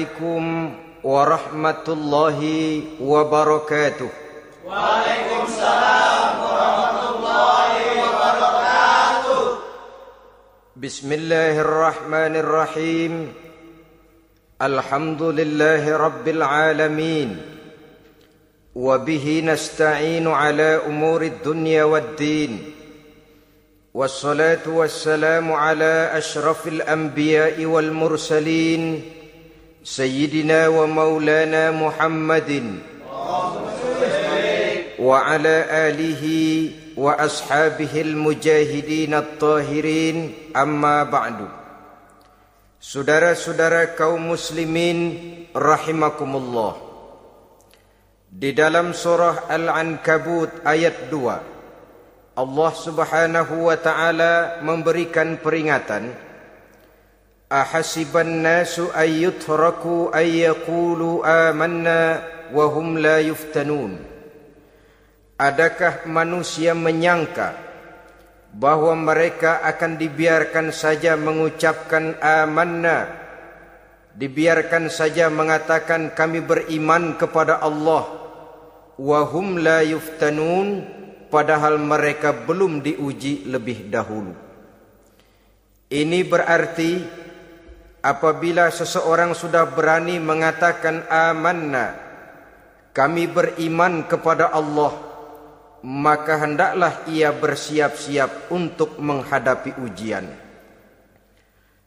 عليكم ورحمة الله وبركاته. وعليكم السلام ورحمة الله وبركاته. بسم الله الرحمن الرحيم. الحمد لله رب العالمين. وبه نستعين على أمور الدنيا والدين. والصلاة والسلام على أشرف الأنبياء والمرسلين. سيدنا ومولانا محمد وعلى آله وأصحابه المجاهدين الطاهرين أما بعد Saudara-saudara kaum muslimin rahimakumullah Di dalam surah Al-Ankabut ayat 2 Allah Subhanahu wa taala memberikan peringatan Ahasiban nasu ayyutraku ayyaqulu amanna wa hum la yuftanun Adakah manusia menyangka bahwa mereka akan dibiarkan saja mengucapkan amanna dibiarkan saja mengatakan kami beriman kepada Allah wa hum la yuftanun padahal mereka belum diuji lebih dahulu. Ini berarti apabila seseorang sudah berani mengatakan amanna kami beriman kepada Allah maka hendaklah ia bersiap-siap untuk menghadapi ujian.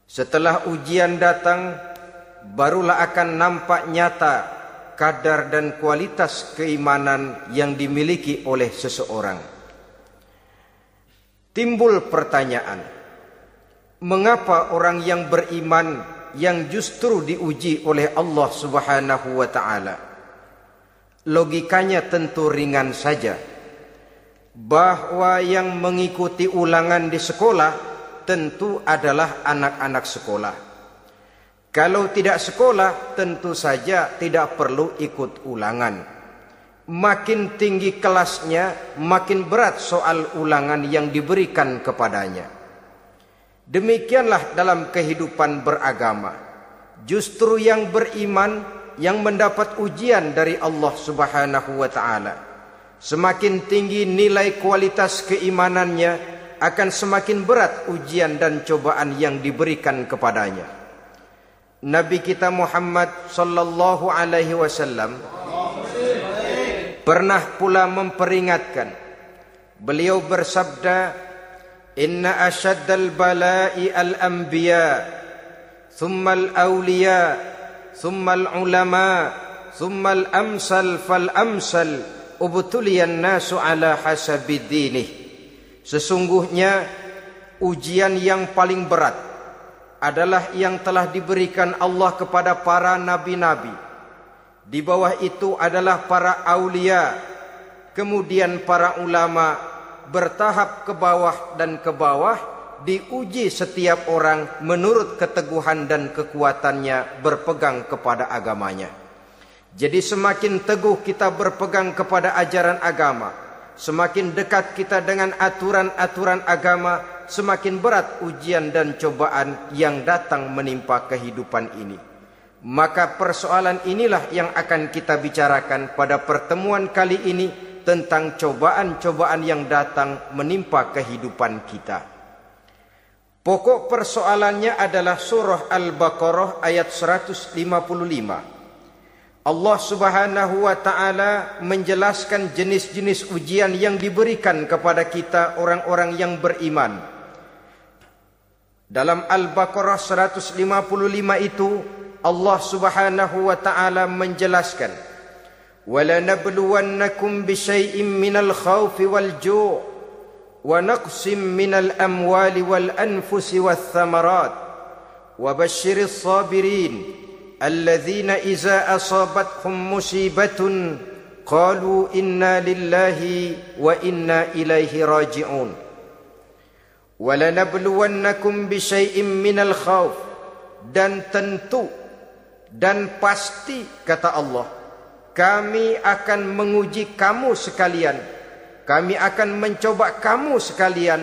Setelah ujian datang, barulah akan nampak nyata kadar dan kualitas keimanan yang dimiliki oleh seseorang. Timbul pertanyaan, mengapa orang yang beriman yang justru diuji oleh Allah Subhanahu wa taala? Logikanya tentu ringan saja bahwa yang mengikuti ulangan di sekolah tentu adalah anak-anak sekolah. Kalau tidak sekolah tentu saja tidak perlu ikut ulangan. Makin tinggi kelasnya, makin berat soal ulangan yang diberikan kepadanya. Demikianlah dalam kehidupan beragama. Justru yang beriman yang mendapat ujian dari Allah Subhanahu wa taala Semakin tinggi nilai kualitas keimanannya akan semakin berat ujian dan cobaan yang diberikan kepadanya. Nabi kita Muhammad sallallahu alaihi wasallam pernah pula memperingatkan. Beliau bersabda, "Inna ashaddal bala'i al-anbiya, thumma al-awliya, thumma al-ulama, thumma al-amsal fal-amsal." ubtuliyan nasu ala hasabidinih sesungguhnya ujian yang paling berat adalah yang telah diberikan Allah kepada para nabi-nabi di bawah itu adalah para aulia kemudian para ulama bertahap ke bawah dan ke bawah diuji setiap orang menurut keteguhan dan kekuatannya berpegang kepada agamanya jadi semakin teguh kita berpegang kepada ajaran agama, semakin dekat kita dengan aturan-aturan agama, semakin berat ujian dan cobaan yang datang menimpa kehidupan ini. Maka persoalan inilah yang akan kita bicarakan pada pertemuan kali ini tentang cobaan-cobaan yang datang menimpa kehidupan kita. Pokok persoalannya adalah surah Al-Baqarah ayat 155. Allah Subhanahu wa taala menjelaskan jenis-jenis ujian yang diberikan kepada kita orang-orang yang beriman. Dalam Al-Baqarah 155 itu Allah Subhanahu wa taala menjelaskan ولنبلونكم بشيء من الخوف والجوع ونقص من الأموال والأنفس والثمرات. وبشر الصابرين الذين إذا أصابتهم مصيبة قالوا إنا لله وإنا إليه راجعون. ولنبلونكم بشيء من الخوف. Dan tentu dan pasti kata Allah kami akan menguji kamu sekalian. Kami akan mencoba kamu sekalian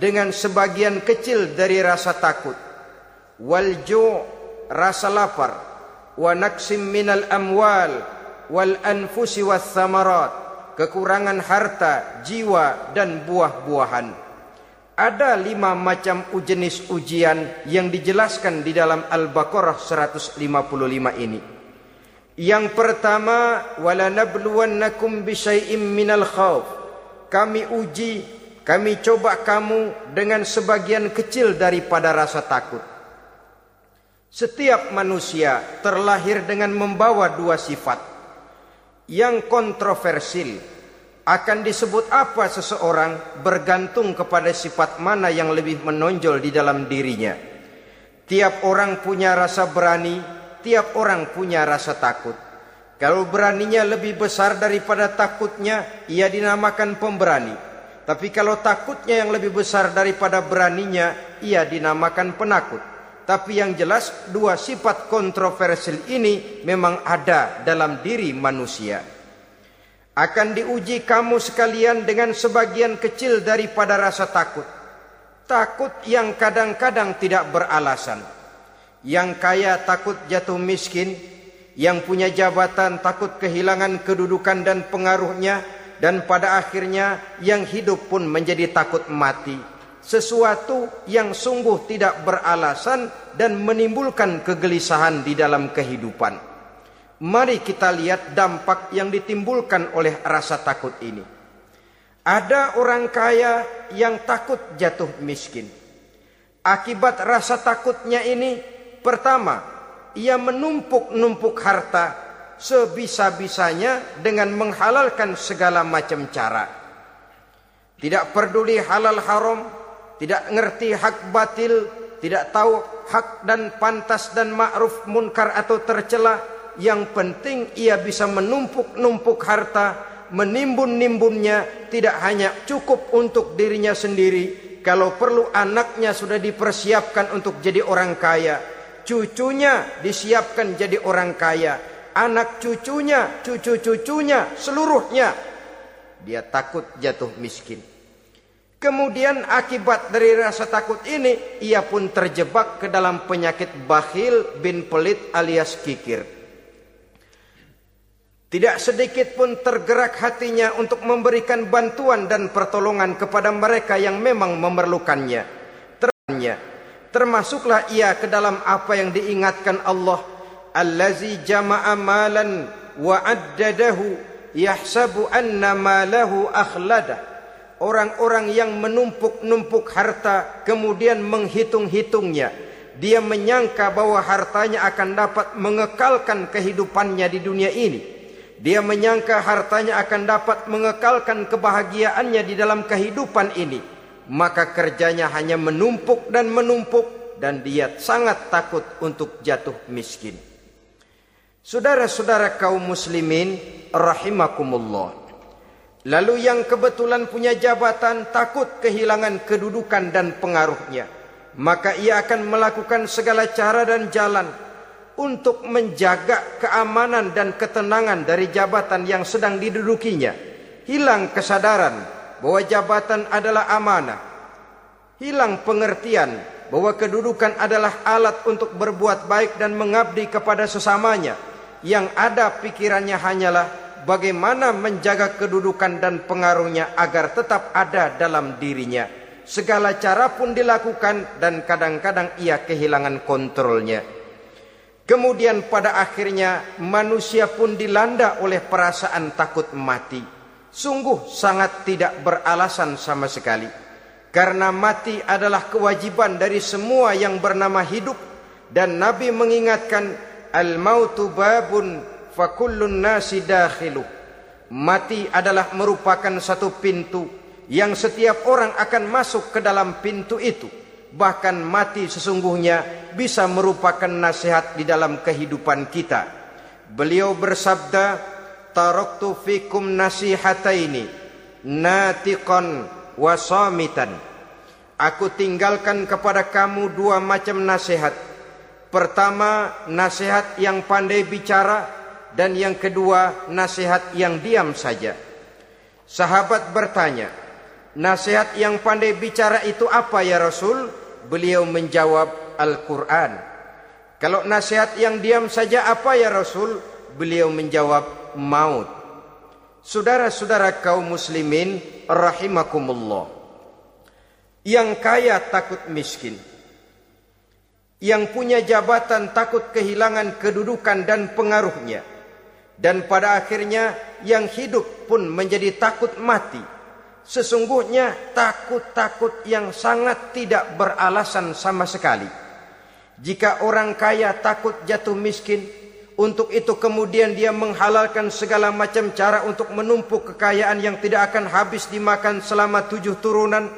dengan sebagian kecil dari rasa takut. Wal ju' rasa lapar. Wa naksim minal amwal. Wal anfusi was thamarat kekurangan harta jiwa dan buah-buahan. Ada lima macam jenis ujian yang dijelaskan di dalam Al-Baqarah 155 ini. Yang pertama, wala nabluwannakum bisyai'im minal khawf. Kami uji, kami coba kamu dengan sebagian kecil daripada rasa takut. Setiap manusia terlahir dengan membawa dua sifat yang kontroversil akan disebut apa seseorang bergantung kepada sifat mana yang lebih menonjol di dalam dirinya. Tiap orang punya rasa berani, tiap orang punya rasa takut. Kalau beraninya lebih besar daripada takutnya, ia dinamakan pemberani. Tapi kalau takutnya yang lebih besar daripada beraninya, ia dinamakan penakut. Tapi yang jelas dua sifat kontroversial ini memang ada dalam diri manusia akan diuji kamu sekalian dengan sebagian kecil daripada rasa takut. Takut yang kadang-kadang tidak beralasan. Yang kaya takut jatuh miskin, yang punya jabatan takut kehilangan kedudukan dan pengaruhnya, dan pada akhirnya yang hidup pun menjadi takut mati. Sesuatu yang sungguh tidak beralasan dan menimbulkan kegelisahan di dalam kehidupan. Mari kita lihat dampak yang ditimbulkan oleh rasa takut ini. Ada orang kaya yang takut jatuh miskin. Akibat rasa takutnya ini, pertama, ia menumpuk-numpuk harta sebisa-bisanya dengan menghalalkan segala macam cara. Tidak peduli halal haram, tidak ngerti hak batil, tidak tahu hak dan pantas dan ma'ruf munkar atau tercela, yang penting ia bisa menumpuk-numpuk harta, menimbun-nimbunnya tidak hanya cukup untuk dirinya sendiri, kalau perlu anaknya sudah dipersiapkan untuk jadi orang kaya, cucunya disiapkan jadi orang kaya, anak cucunya, cucu-cucunya, seluruhnya dia takut jatuh miskin. Kemudian akibat dari rasa takut ini ia pun terjebak ke dalam penyakit bakhil bin pelit alias kikir. Tidak sedikit pun tergerak hatinya untuk memberikan bantuan dan pertolongan kepada mereka yang memang memerlukannya. Teranya, termasuklah ia ke dalam apa yang diingatkan Allah. Allazi jama'a malan wa addadahu yahsabu anna malahu akhladah. Orang-orang yang menumpuk-numpuk harta kemudian menghitung-hitungnya. Dia menyangka bahwa hartanya akan dapat mengekalkan kehidupannya di dunia ini dia menyangka hartanya akan dapat mengekalkan kebahagiaannya di dalam kehidupan ini. Maka kerjanya hanya menumpuk dan menumpuk dan dia sangat takut untuk jatuh miskin. Saudara-saudara kaum muslimin rahimakumullah. Lalu yang kebetulan punya jabatan takut kehilangan kedudukan dan pengaruhnya. Maka ia akan melakukan segala cara dan jalan untuk menjaga keamanan dan ketenangan dari jabatan yang sedang didudukinya. Hilang kesadaran bahwa jabatan adalah amanah. Hilang pengertian bahwa kedudukan adalah alat untuk berbuat baik dan mengabdi kepada sesamanya. Yang ada pikirannya hanyalah bagaimana menjaga kedudukan dan pengaruhnya agar tetap ada dalam dirinya. Segala cara pun dilakukan dan kadang-kadang ia kehilangan kontrolnya. Kemudian pada akhirnya manusia pun dilanda oleh perasaan takut mati. Sungguh sangat tidak beralasan sama sekali. Karena mati adalah kewajiban dari semua yang bernama hidup. Dan Nabi mengingatkan, Al-mautu babun fakullun nasi dakhilu. Mati adalah merupakan satu pintu yang setiap orang akan masuk ke dalam pintu itu bahkan mati sesungguhnya bisa merupakan nasihat di dalam kehidupan kita. Beliau bersabda, "Taraktu fikum nasihataini, natiqan wa samitan." Aku tinggalkan kepada kamu dua macam nasihat. Pertama, nasihat yang pandai bicara dan yang kedua, nasihat yang diam saja. Sahabat bertanya, Nasihat yang pandai bicara itu apa ya Rasul? Beliau menjawab Al-Quran. Kalau nasihat yang diam saja apa ya Rasul? Beliau menjawab maut. Saudara-saudara kaum muslimin rahimakumullah. Yang kaya takut miskin. Yang punya jabatan takut kehilangan kedudukan dan pengaruhnya. Dan pada akhirnya yang hidup pun menjadi takut mati. Sesungguhnya takut-takut yang sangat tidak beralasan sama sekali. Jika orang kaya takut jatuh miskin, untuk itu kemudian dia menghalalkan segala macam cara untuk menumpuk kekayaan yang tidak akan habis dimakan selama tujuh turunan.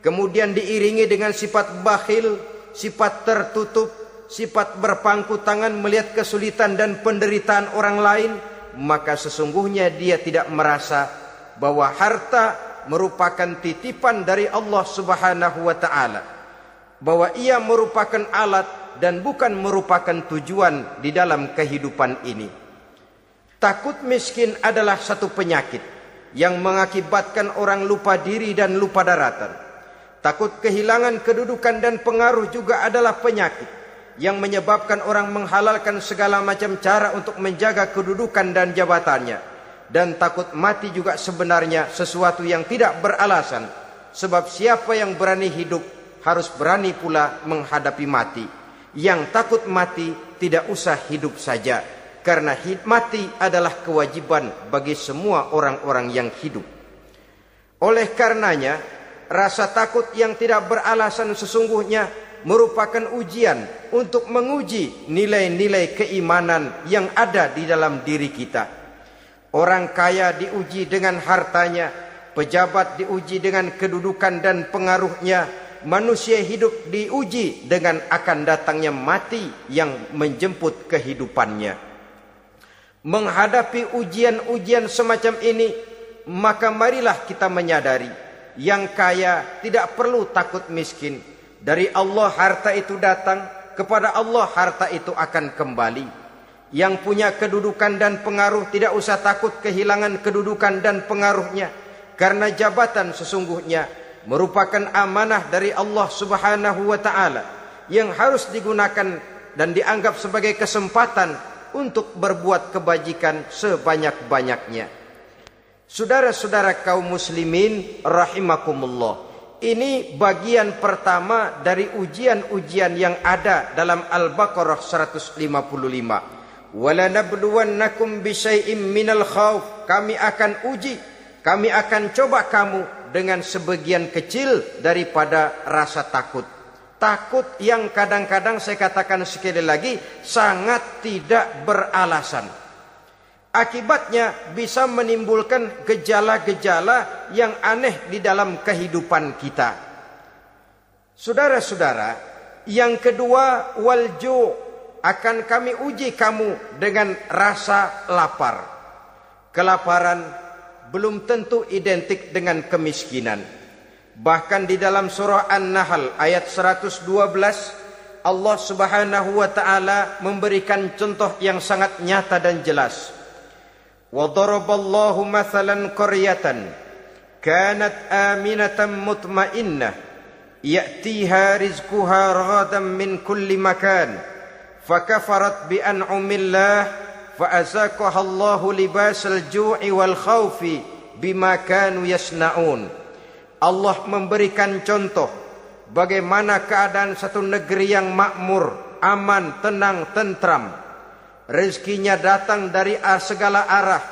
Kemudian diiringi dengan sifat bakhil, sifat tertutup, sifat berpangku tangan melihat kesulitan dan penderitaan orang lain. Maka sesungguhnya dia tidak merasa bahwa harta merupakan titipan dari Allah subhanahu wa ta'ala bahwa ia merupakan alat dan bukan merupakan tujuan di dalam kehidupan ini. Takut miskin adalah satu penyakit yang mengakibatkan orang lupa diri dan lupa daratan. Takut kehilangan kedudukan dan pengaruh juga adalah penyakit yang menyebabkan orang menghalalkan segala macam cara untuk menjaga kedudukan dan jabatannya. Dan takut mati juga sebenarnya sesuatu yang tidak beralasan. Sebab siapa yang berani hidup harus berani pula menghadapi mati. Yang takut mati tidak usah hidup saja. Karena mati adalah kewajiban bagi semua orang-orang yang hidup. Oleh karenanya, rasa takut yang tidak beralasan sesungguhnya merupakan ujian untuk menguji nilai-nilai keimanan yang ada di dalam diri kita. Orang kaya diuji dengan hartanya, pejabat diuji dengan kedudukan dan pengaruhnya, manusia hidup diuji dengan akan datangnya mati yang menjemput kehidupannya. Menghadapi ujian-ujian semacam ini, maka marilah kita menyadari yang kaya tidak perlu takut miskin. Dari Allah harta itu datang, kepada Allah harta itu akan kembali. Yang punya kedudukan dan pengaruh tidak usah takut kehilangan kedudukan dan pengaruhnya. Karena jabatan sesungguhnya merupakan amanah dari Allah Subhanahu wa taala yang harus digunakan dan dianggap sebagai kesempatan untuk berbuat kebajikan sebanyak-banyaknya. Saudara-saudara kaum muslimin rahimakumullah. Ini bagian pertama dari ujian-ujian yang ada dalam Al-Baqarah 155. Wala nabluwannakum bisyai'im minal khauf. Kami akan uji, kami akan coba kamu dengan sebagian kecil daripada rasa takut. Takut yang kadang-kadang saya katakan sekali lagi sangat tidak beralasan. Akibatnya bisa menimbulkan gejala-gejala yang aneh di dalam kehidupan kita. Saudara-saudara, yang kedua walju akan kami uji kamu dengan rasa lapar. Kelaparan belum tentu identik dengan kemiskinan. Bahkan di dalam surah An-Nahl ayat 112 Allah Subhanahu wa taala memberikan contoh yang sangat nyata dan jelas. Wa daraballahu mathalan qaryatan kanat aminatan mutmainnah ya'tiha rizquha ragadan min kulli makan fakafarat bi an'amillah fa'azaqaha libasal ju'i wal khawfi bima kanu yasnaun. Allah memberikan contoh bagaimana keadaan satu negeri yang makmur, aman, tenang, tentram. rizkinya datang dari segala arah.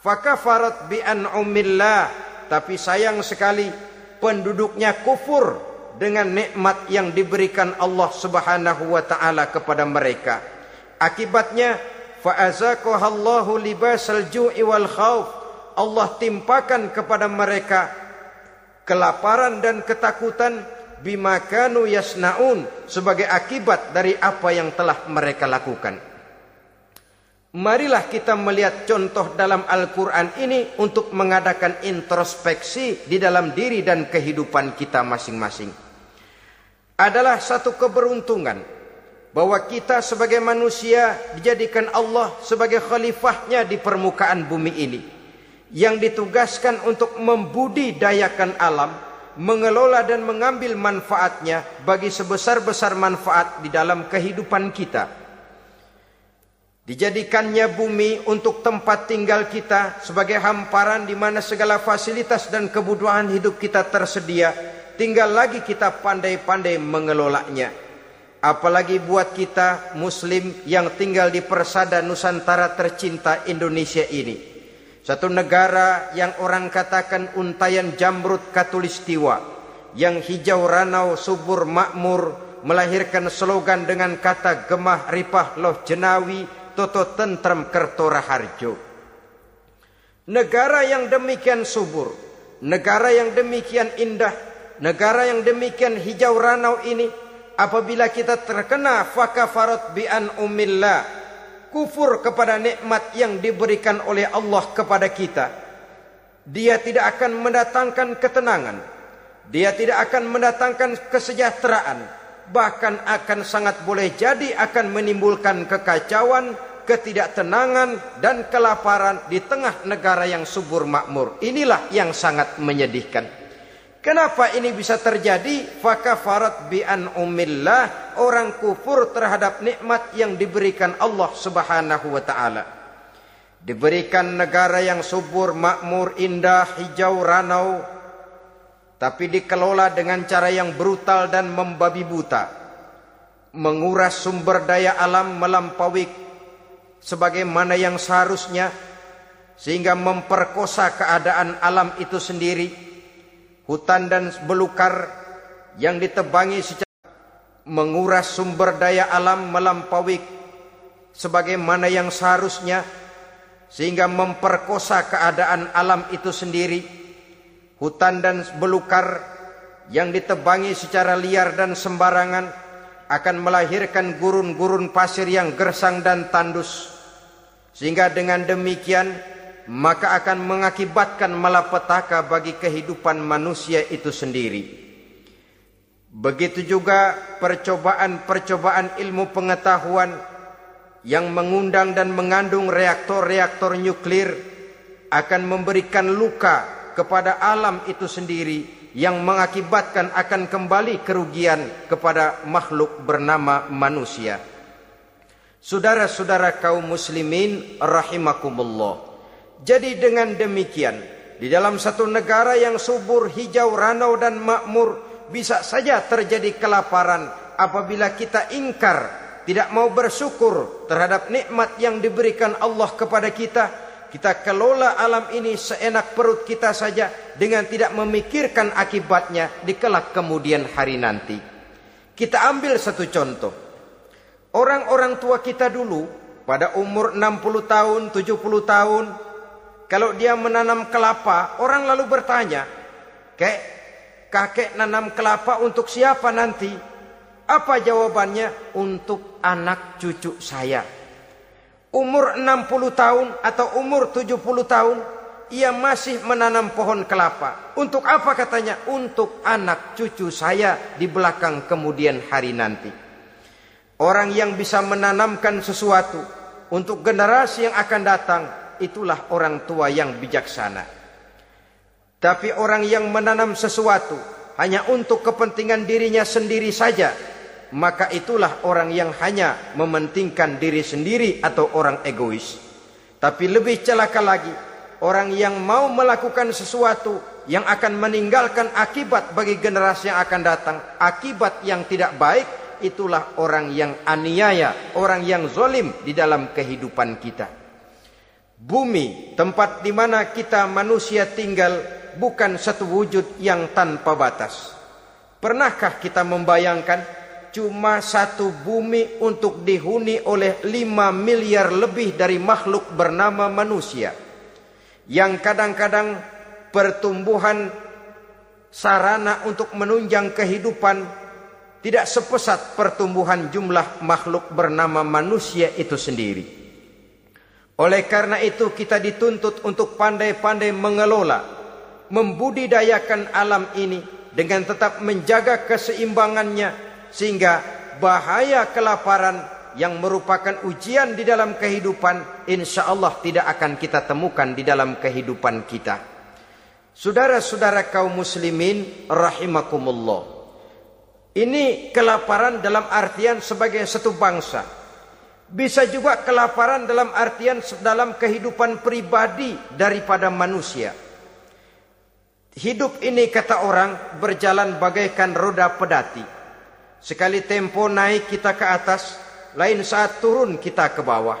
Fakafarat bi an'umillah, tapi sayang sekali penduduknya kufur dengan nikmat yang diberikan Allah Subhanahu wa taala kepada mereka. Akibatnya fa'azaqahallahu libasal ju'i wal khauf Allah timpakan kepada mereka kelaparan dan ketakutan bima kanu yasnaun sebagai akibat dari apa yang telah mereka lakukan Marilah kita melihat contoh dalam Al-Quran ini untuk mengadakan introspeksi di dalam diri dan kehidupan kita masing-masing. Adalah satu keberuntungan bahwa kita sebagai manusia dijadikan Allah sebagai khalifahnya di permukaan bumi ini yang ditugaskan untuk membudidayakan alam mengelola dan mengambil manfaatnya bagi sebesar-besar manfaat di dalam kehidupan kita. Dijadikannya bumi untuk tempat tinggal kita sebagai hamparan di mana segala fasilitas dan kebutuhan hidup kita tersedia. Tinggal lagi kita pandai-pandai mengelolanya. Apalagi buat kita muslim yang tinggal di persada Nusantara tercinta Indonesia ini. Satu negara yang orang katakan untayan jamrut katulistiwa. Yang hijau ranau subur makmur melahirkan slogan dengan kata gemah ripah loh jenawi toto tentrem kertora harjo. Negara yang demikian subur, negara yang demikian indah, negara yang demikian hijau ranau ini apabila kita terkena fakafarat bi an umillah kufur kepada nikmat yang diberikan oleh Allah kepada kita, dia tidak akan mendatangkan ketenangan, dia tidak akan mendatangkan kesejahteraan, bahkan akan sangat boleh jadi akan menimbulkan kekacauan, ketidaktenangan dan kelaparan di tengah negara yang subur makmur. Inilah yang sangat menyedihkan. Kenapa ini bisa terjadi? Fakafarat bi an umillah orang kufur terhadap nikmat yang diberikan Allah Subhanahu wa taala. Diberikan negara yang subur, makmur, indah, hijau, ranau, tapi dikelola dengan cara yang brutal dan membabi buta. Menguras sumber daya alam melampaui sebagaimana yang seharusnya sehingga memperkosa keadaan alam itu sendiri hutan dan belukar yang ditebangi secara menguras sumber daya alam melampaui sebagaimana yang seharusnya sehingga memperkosa keadaan alam itu sendiri. Hutan dan belukar yang ditebangi secara liar dan sembarangan akan melahirkan gurun-gurun pasir yang gersang dan tandus. Sehingga dengan demikian maka akan mengakibatkan malapetaka bagi kehidupan manusia itu sendiri. Begitu juga percobaan-percobaan ilmu pengetahuan yang mengundang dan mengandung reaktor-reaktor nuklir akan memberikan luka kepada alam itu sendiri yang mengakibatkan akan kembali kerugian kepada makhluk bernama manusia. Saudara-saudara kaum muslimin rahimakumullah. Jadi dengan demikian, di dalam satu negara yang subur, hijau, ranau dan makmur, bisa saja terjadi kelaparan apabila kita ingkar, tidak mau bersyukur terhadap nikmat yang diberikan Allah kepada kita. Kita kelola alam ini seenak perut kita saja dengan tidak memikirkan akibatnya di kelak kemudian hari nanti. Kita ambil satu contoh. Orang-orang tua kita dulu pada umur 60 tahun, 70 tahun, kalau dia menanam kelapa, orang lalu bertanya, "Kek, kakek nanam kelapa untuk siapa nanti?" Apa jawabannya? Untuk anak cucu saya. Umur 60 tahun atau umur 70 tahun, ia masih menanam pohon kelapa. Untuk apa katanya? Untuk anak cucu saya di belakang kemudian hari nanti. Orang yang bisa menanamkan sesuatu untuk generasi yang akan datang itulah orang tua yang bijaksana. Tapi orang yang menanam sesuatu hanya untuk kepentingan dirinya sendiri saja, maka itulah orang yang hanya mementingkan diri sendiri atau orang egois. Tapi lebih celaka lagi, orang yang mau melakukan sesuatu yang akan meninggalkan akibat bagi generasi yang akan datang, akibat yang tidak baik, itulah orang yang aniaya, orang yang zolim di dalam kehidupan kita. Bumi, tempat di mana kita manusia tinggal, bukan satu wujud yang tanpa batas. Pernahkah kita membayangkan cuma satu bumi untuk dihuni oleh lima miliar lebih dari makhluk bernama manusia? Yang kadang-kadang pertumbuhan sarana untuk menunjang kehidupan tidak sepesat pertumbuhan jumlah makhluk bernama manusia itu sendiri. Oleh karena itu kita dituntut untuk pandai-pandai mengelola, membudidayakan alam ini dengan tetap menjaga keseimbangannya sehingga bahaya kelaparan yang merupakan ujian di dalam kehidupan insya Allah tidak akan kita temukan di dalam kehidupan kita. Saudara-saudara kaum muslimin rahimakumullah. Ini kelaparan dalam artian sebagai satu bangsa. Bisa juga kelaparan dalam artian dalam kehidupan pribadi daripada manusia. Hidup ini kata orang berjalan bagaikan roda pedati. Sekali tempo naik kita ke atas, lain saat turun kita ke bawah.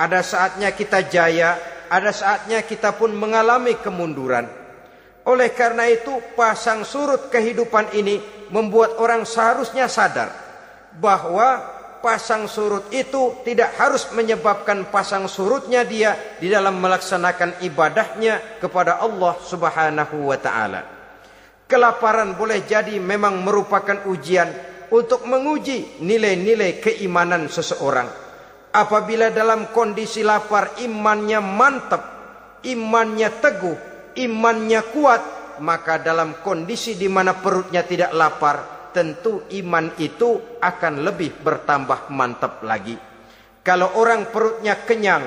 Ada saatnya kita jaya, ada saatnya kita pun mengalami kemunduran. Oleh karena itu pasang surut kehidupan ini membuat orang seharusnya sadar bahwa pasang surut itu tidak harus menyebabkan pasang surutnya dia di dalam melaksanakan ibadahnya kepada Allah Subhanahu wa taala. Kelaparan boleh jadi memang merupakan ujian untuk menguji nilai-nilai keimanan seseorang. Apabila dalam kondisi lapar imannya mantap, imannya teguh, imannya kuat, maka dalam kondisi di mana perutnya tidak lapar, tentu iman itu akan lebih bertambah mantap lagi. Kalau orang perutnya kenyang,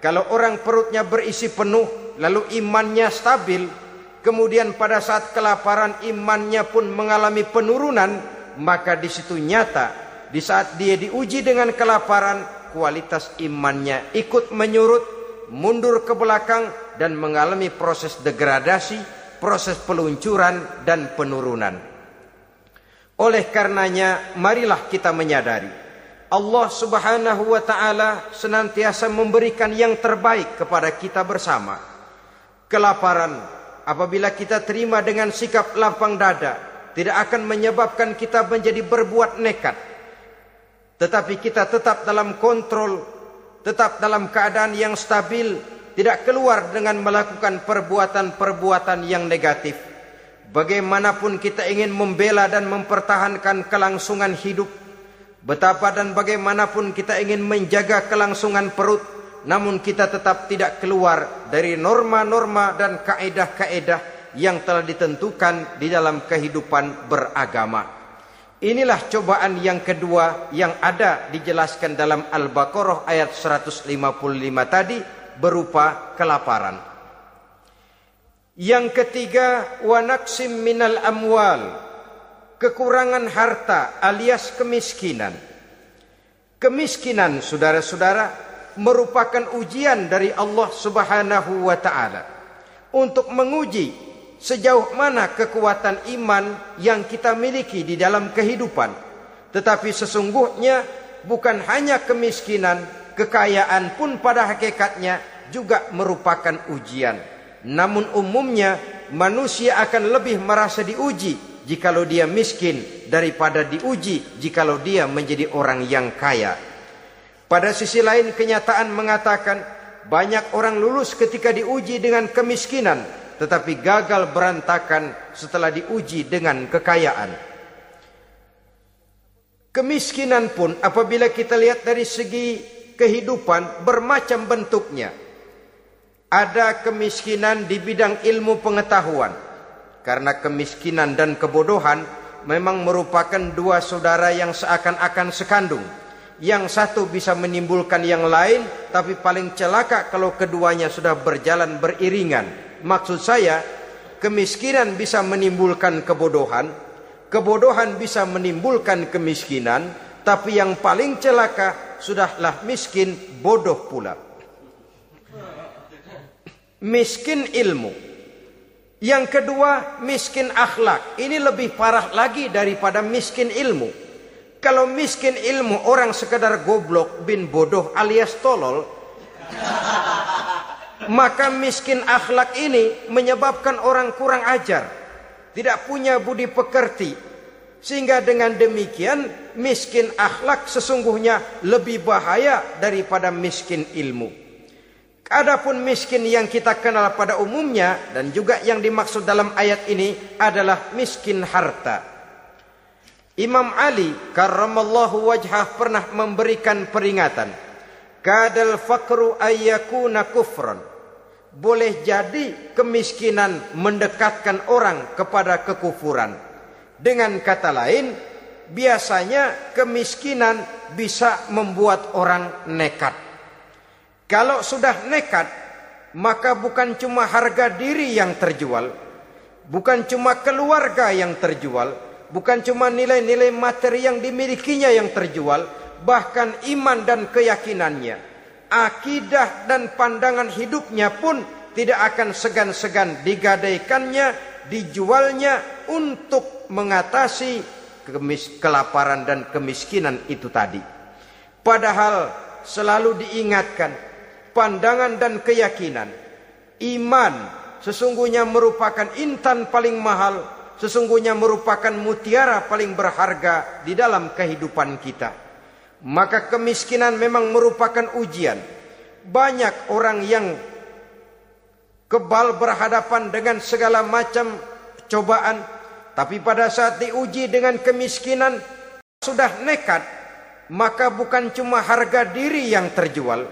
kalau orang perutnya berisi penuh, lalu imannya stabil, kemudian pada saat kelaparan imannya pun mengalami penurunan, maka di situ nyata di saat dia diuji dengan kelaparan, kualitas imannya ikut menyurut, mundur ke belakang dan mengalami proses degradasi, proses peluncuran dan penurunan. Oleh karenanya, marilah kita menyadari Allah Subhanahu wa taala senantiasa memberikan yang terbaik kepada kita bersama. Kelaparan apabila kita terima dengan sikap lapang dada tidak akan menyebabkan kita menjadi berbuat nekat. Tetapi kita tetap dalam kontrol, tetap dalam keadaan yang stabil, tidak keluar dengan melakukan perbuatan-perbuatan yang negatif. Bagaimanapun kita ingin membela dan mempertahankan kelangsungan hidup, betapa dan bagaimanapun kita ingin menjaga kelangsungan perut, namun kita tetap tidak keluar dari norma-norma dan kaedah-kaedah yang telah ditentukan di dalam kehidupan beragama. Inilah cobaan yang kedua yang ada dijelaskan dalam Al-Baqarah ayat 155 tadi berupa kelaparan. Yang ketiga, wanaksim minal amwal. Kekurangan harta alias kemiskinan. Kemiskinan, saudara-saudara, merupakan ujian dari Allah Subhanahu wa taala untuk menguji sejauh mana kekuatan iman yang kita miliki di dalam kehidupan. Tetapi sesungguhnya bukan hanya kemiskinan, kekayaan pun pada hakikatnya juga merupakan ujian. Namun umumnya manusia akan lebih merasa diuji jikalau dia miskin daripada diuji jikalau dia menjadi orang yang kaya. Pada sisi lain kenyataan mengatakan banyak orang lulus ketika diuji dengan kemiskinan tetapi gagal berantakan setelah diuji dengan kekayaan. Kemiskinan pun apabila kita lihat dari segi kehidupan bermacam bentuknya. Ada kemiskinan di bidang ilmu pengetahuan. Karena kemiskinan dan kebodohan memang merupakan dua saudara yang seakan-akan sekandung. Yang satu bisa menimbulkan yang lain, tapi paling celaka kalau keduanya sudah berjalan beriringan. Maksud saya, kemiskinan bisa menimbulkan kebodohan, kebodohan bisa menimbulkan kemiskinan, tapi yang paling celaka sudahlah miskin bodoh pula miskin ilmu. Yang kedua, miskin akhlak. Ini lebih parah lagi daripada miskin ilmu. Kalau miskin ilmu orang sekedar goblok bin bodoh alias tolol, maka miskin akhlak ini menyebabkan orang kurang ajar, tidak punya budi pekerti, sehingga dengan demikian miskin akhlak sesungguhnya lebih bahaya daripada miskin ilmu. Adapun miskin yang kita kenal pada umumnya dan juga yang dimaksud dalam ayat ini adalah miskin harta. Imam Ali karramallahu wajhah pernah memberikan peringatan. Kadal fakru ayyakuna kufran. Boleh jadi kemiskinan mendekatkan orang kepada kekufuran. Dengan kata lain, biasanya kemiskinan bisa membuat orang nekat. Kalau sudah nekat, maka bukan cuma harga diri yang terjual, bukan cuma keluarga yang terjual, bukan cuma nilai-nilai materi yang dimilikinya yang terjual, bahkan iman dan keyakinannya, akidah dan pandangan hidupnya pun tidak akan segan-segan digadaikannya, dijualnya untuk mengatasi kelaparan dan kemiskinan itu tadi. Padahal selalu diingatkan pandangan dan keyakinan iman sesungguhnya merupakan intan paling mahal, sesungguhnya merupakan mutiara paling berharga di dalam kehidupan kita. Maka kemiskinan memang merupakan ujian. Banyak orang yang kebal berhadapan dengan segala macam cobaan, tapi pada saat diuji dengan kemiskinan sudah nekat, maka bukan cuma harga diri yang terjual,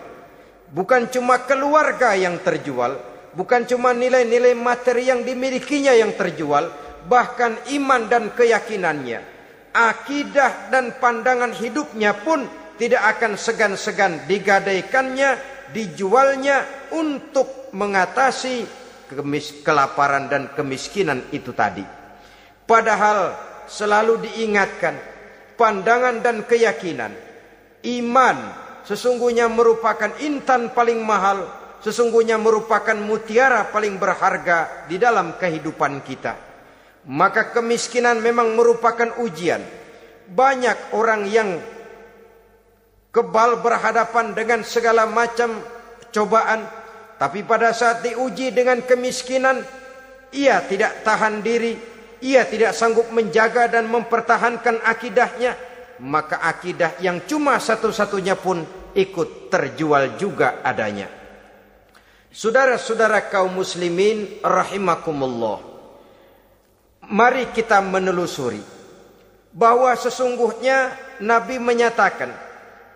bukan cuma keluarga yang terjual, bukan cuma nilai-nilai materi yang dimilikinya yang terjual, bahkan iman dan keyakinannya, akidah dan pandangan hidupnya pun tidak akan segan-segan digadaikannya, dijualnya untuk mengatasi kelaparan dan kemiskinan itu tadi. Padahal selalu diingatkan pandangan dan keyakinan iman sesungguhnya merupakan intan paling mahal, sesungguhnya merupakan mutiara paling berharga di dalam kehidupan kita. Maka kemiskinan memang merupakan ujian. Banyak orang yang kebal berhadapan dengan segala macam cobaan, tapi pada saat diuji dengan kemiskinan, ia tidak tahan diri, ia tidak sanggup menjaga dan mempertahankan akidahnya, maka akidah yang cuma satu-satunya pun ikut terjual juga adanya. Saudara-saudara kaum muslimin rahimakumullah. Mari kita menelusuri bahwa sesungguhnya Nabi menyatakan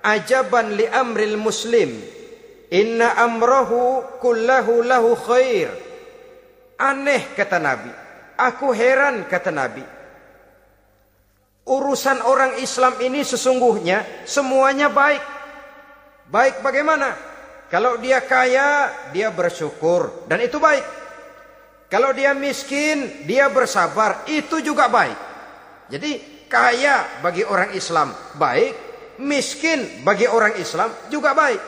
ajaban li amril muslim inna amrahu kullahu lahu khair aneh kata nabi aku heran kata nabi urusan orang Islam ini sesungguhnya semuanya baik. Baik bagaimana? Kalau dia kaya dia bersyukur dan itu baik. Kalau dia miskin dia bersabar itu juga baik. Jadi kaya bagi orang Islam baik miskin bagi orang Islam juga baik.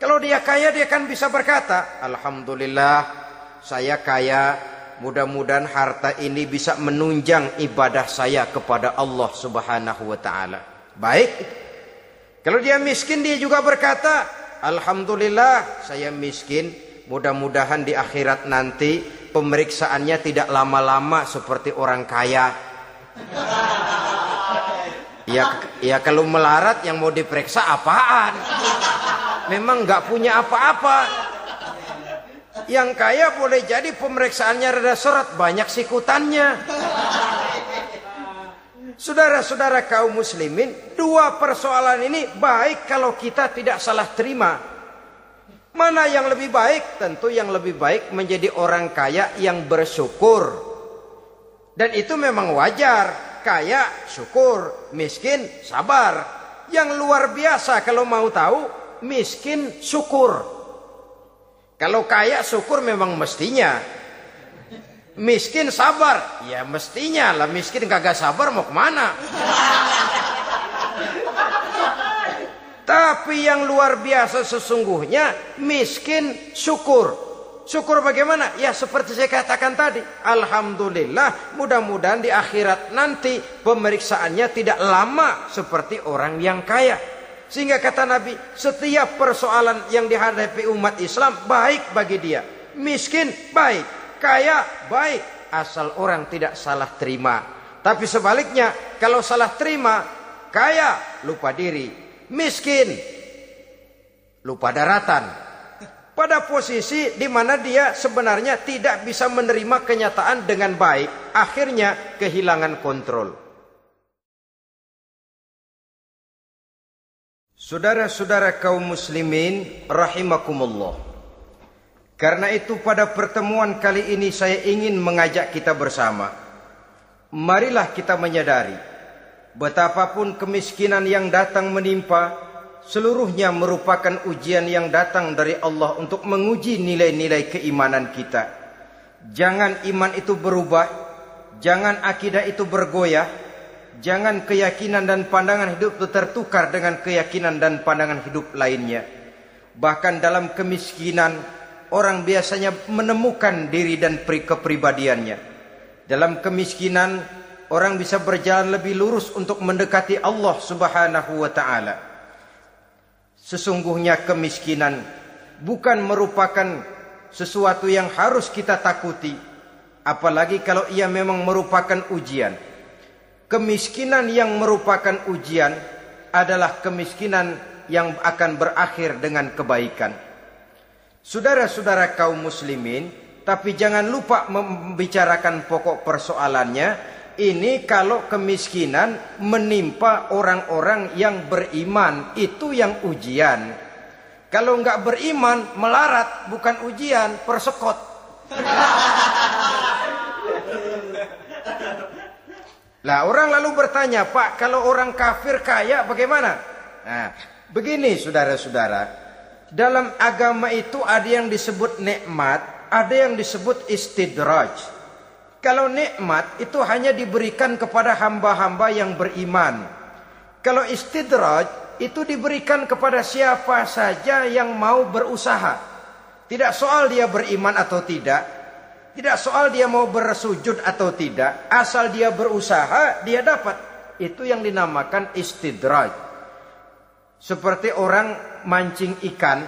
Kalau dia kaya dia kan bisa berkata, Alhamdulillah saya kaya, mudah-mudahan harta ini bisa menunjang ibadah saya kepada Allah subhanahu wa ta'ala. Baik. Kalau dia miskin dia juga berkata, Alhamdulillah saya miskin, mudah-mudahan di akhirat nanti pemeriksaannya tidak lama-lama seperti orang kaya. Ya, ya kalau melarat yang mau diperiksa apaan? Memang nggak punya apa-apa. Yang kaya boleh jadi pemeriksaannya rada seret, banyak sikutannya. Saudara-saudara kaum muslimin, dua persoalan ini baik kalau kita tidak salah terima. Mana yang lebih baik? Tentu yang lebih baik menjadi orang kaya yang bersyukur. Dan itu memang wajar kaya syukur, miskin sabar. Yang luar biasa kalau mau tahu, miskin syukur. Kalau kaya syukur memang mestinya. Miskin sabar, ya mestinya lah miskin kagak sabar mau ke mana? Tapi yang luar biasa sesungguhnya miskin syukur. Syukur bagaimana? Ya seperti saya katakan tadi. Alhamdulillah mudah-mudahan di akhirat nanti pemeriksaannya tidak lama seperti orang yang kaya. Sehingga kata Nabi, setiap persoalan yang dihadapi umat Islam baik bagi dia. Miskin baik, kaya baik. Asal orang tidak salah terima. Tapi sebaliknya, kalau salah terima, kaya lupa diri. Miskin lupa daratan pada posisi di mana dia sebenarnya tidak bisa menerima kenyataan dengan baik, akhirnya kehilangan kontrol. Saudara-saudara kaum muslimin rahimakumullah. Karena itu pada pertemuan kali ini saya ingin mengajak kita bersama. Marilah kita menyadari betapapun kemiskinan yang datang menimpa, seluruhnya merupakan ujian yang datang dari Allah untuk menguji nilai-nilai keimanan kita. Jangan iman itu berubah, jangan akidah itu bergoyah, jangan keyakinan dan pandangan hidup itu tertukar dengan keyakinan dan pandangan hidup lainnya. Bahkan dalam kemiskinan, orang biasanya menemukan diri dan kepribadiannya. Dalam kemiskinan, orang bisa berjalan lebih lurus untuk mendekati Allah Subhanahu wa taala. Sesungguhnya kemiskinan bukan merupakan sesuatu yang harus kita takuti, apalagi kalau ia memang merupakan ujian. Kemiskinan yang merupakan ujian adalah kemiskinan yang akan berakhir dengan kebaikan. Saudara-saudara kaum muslimin, tapi jangan lupa membicarakan pokok persoalannya ini kalau kemiskinan menimpa orang-orang yang beriman itu yang ujian. Kalau nggak beriman melarat bukan ujian persekot. Lah orang lalu bertanya, Pak, kalau orang kafir kaya bagaimana? Nah, begini saudara-saudara, dalam agama itu ada yang disebut nikmat, ada yang disebut istidraj. Kalau nikmat itu hanya diberikan kepada hamba-hamba yang beriman. Kalau istidraj itu diberikan kepada siapa saja yang mau berusaha. Tidak soal dia beriman atau tidak. Tidak soal dia mau bersujud atau tidak. Asal dia berusaha, dia dapat. Itu yang dinamakan istidraj. Seperti orang mancing ikan,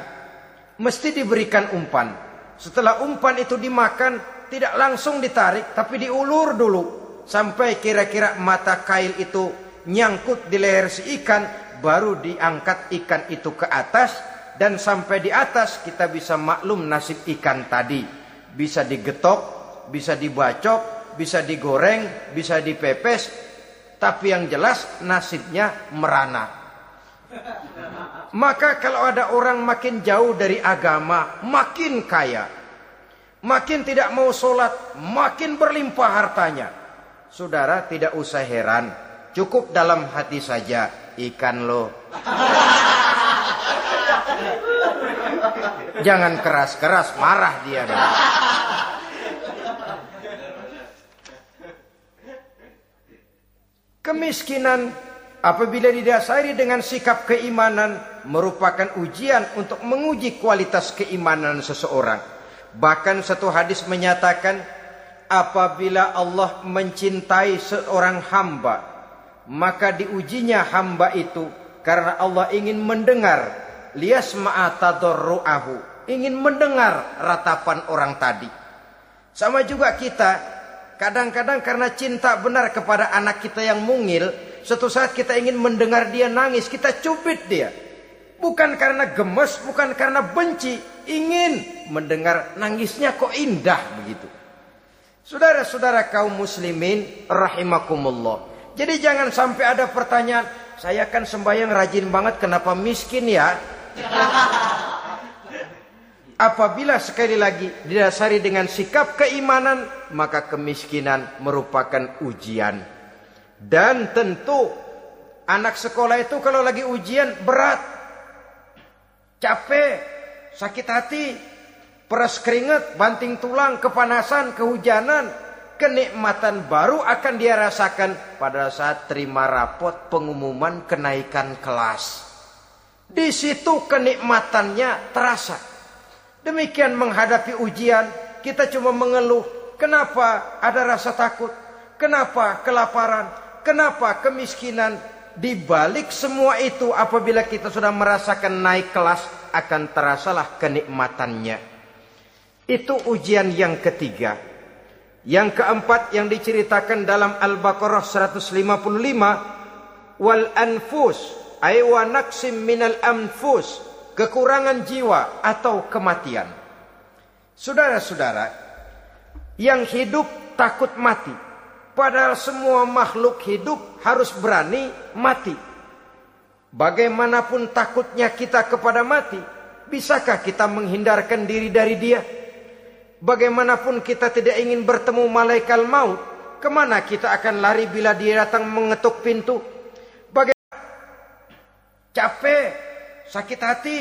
mesti diberikan umpan. Setelah umpan itu dimakan, tidak langsung ditarik tapi diulur dulu sampai kira-kira mata kail itu nyangkut di leher si ikan baru diangkat ikan itu ke atas dan sampai di atas kita bisa maklum nasib ikan tadi bisa digetok bisa dibacok bisa digoreng bisa dipepes tapi yang jelas nasibnya merana maka kalau ada orang makin jauh dari agama makin kaya Makin tidak mau sholat, makin berlimpah hartanya. Saudara tidak usah heran. Cukup dalam hati saja ikan lo. Jangan keras-keras marah dia. Kemiskinan apabila didasari dengan sikap keimanan merupakan ujian untuk menguji kualitas keimanan seseorang. Bahkan satu hadis menyatakan apabila Allah mencintai seorang hamba maka diujinya hamba itu karena Allah ingin mendengar liyasma'a tadarruahu ingin mendengar ratapan orang tadi sama juga kita kadang-kadang karena cinta benar kepada anak kita yang mungil suatu saat kita ingin mendengar dia nangis kita cubit dia bukan karena gemes bukan karena benci ingin mendengar nangisnya kok indah begitu. Saudara-saudara kaum muslimin rahimakumullah. Jadi jangan sampai ada pertanyaan, saya kan sembahyang rajin banget kenapa miskin ya? Apabila sekali lagi didasari dengan sikap keimanan, maka kemiskinan merupakan ujian. Dan tentu anak sekolah itu kalau lagi ujian berat, capek, sakit hati, peras keringat, banting tulang, kepanasan, kehujanan, kenikmatan baru akan dia rasakan pada saat terima rapot pengumuman kenaikan kelas. Di situ kenikmatannya terasa. Demikian menghadapi ujian, kita cuma mengeluh. Kenapa ada rasa takut? Kenapa kelaparan? Kenapa kemiskinan? Di balik semua itu apabila kita sudah merasakan naik kelas, akan terasalah kenikmatannya. Itu ujian yang ketiga. Yang keempat yang diceritakan dalam Al-Baqarah 155 wal anfus ay wa naqsim minal anfus kekurangan jiwa atau kematian. Saudara-saudara, yang hidup takut mati. Padahal semua makhluk hidup harus berani mati. Bagaimanapun takutnya kita kepada mati, bisakah kita menghindarkan diri dari dia? Bagaimanapun kita tidak ingin bertemu malaikat maut, ke mana kita akan lari bila dia datang mengetuk pintu? Bagaimana capek, sakit hati,